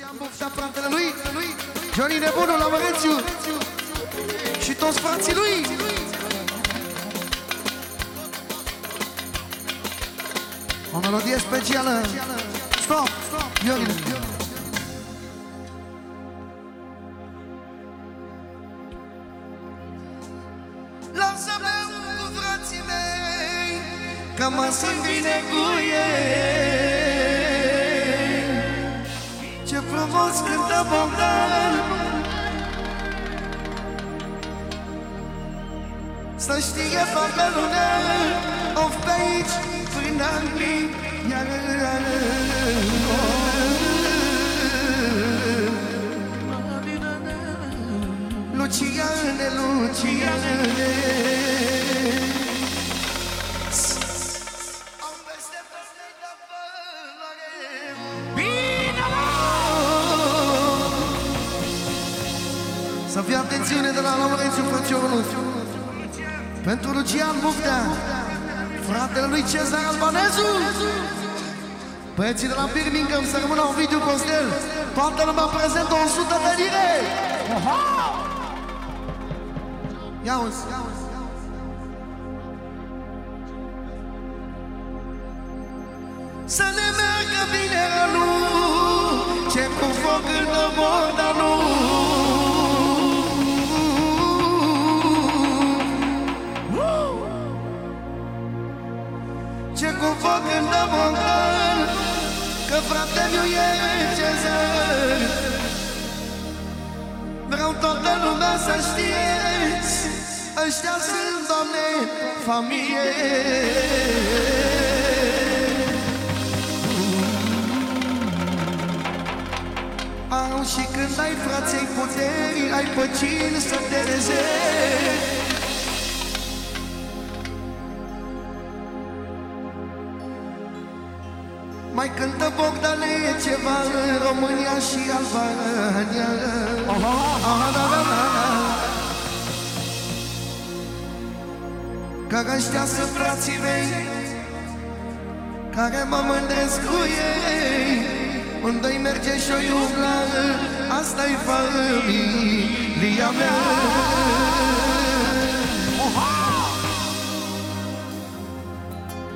Lucian Bufta, fratele lui, lui Johnny Nebunu la Mărețiu Și toți frații lui. O melodie specială. Stop, Ionine Lasă-mă cu frații mei Că mă simt bine cu ei. Ce frumos cântă Bogdan. Să știe toată lumea Of pe aici până în plin Luciane, Luciane Să fie atențiune de la Laurențiu Frățiorul Pentru Lucian Buftea Fratele lui Cezar Albanezu. Băieții de la Birmingham să rămână un video Costel. Toată lumea prezentă 100 de lire. Ia uzi. Să ne meargă bine nu. Ce cu foc în Bogdanul frate meu e cezar Vreau toată lumea să știți Ăștia sunt, Doamne, familie. Au și când ai fraței puteri Ai pe cine să te rezervi Mai cântă Bogdane ceva în România și Albania. Aha, da, da, da, da. Că ăștia sunt frații mei Care mă mândresc cu ei Unde-i merge și o iubla Asta-i familia mea.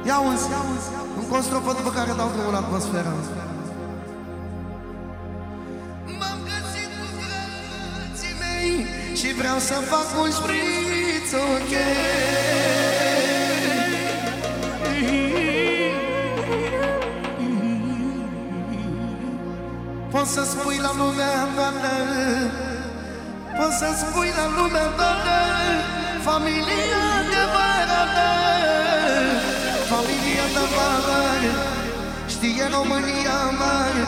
Ia uzi, încă o strofă după care dau drumul la atmosfera M-am mei Și vreau să fac un șpriț, ok? Poți să spui la lumea toată Poți să spui la lumea toată Familia adevărată Familia ta mare Știe România mare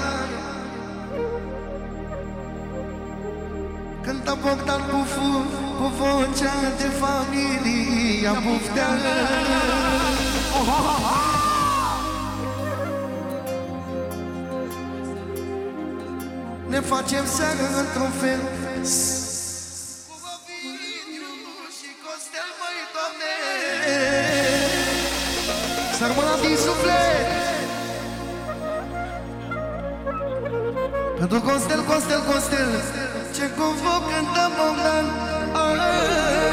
Cântă Bogdan Bufu Cu vocea de familia Buftea Ne facem seară într-un fel. Cu Ovidiu și Costel, măi, Doamne. Să rămână din suflet. Pentru Costel, Costel, Costel Ce convoc cântăm Bogdan Costel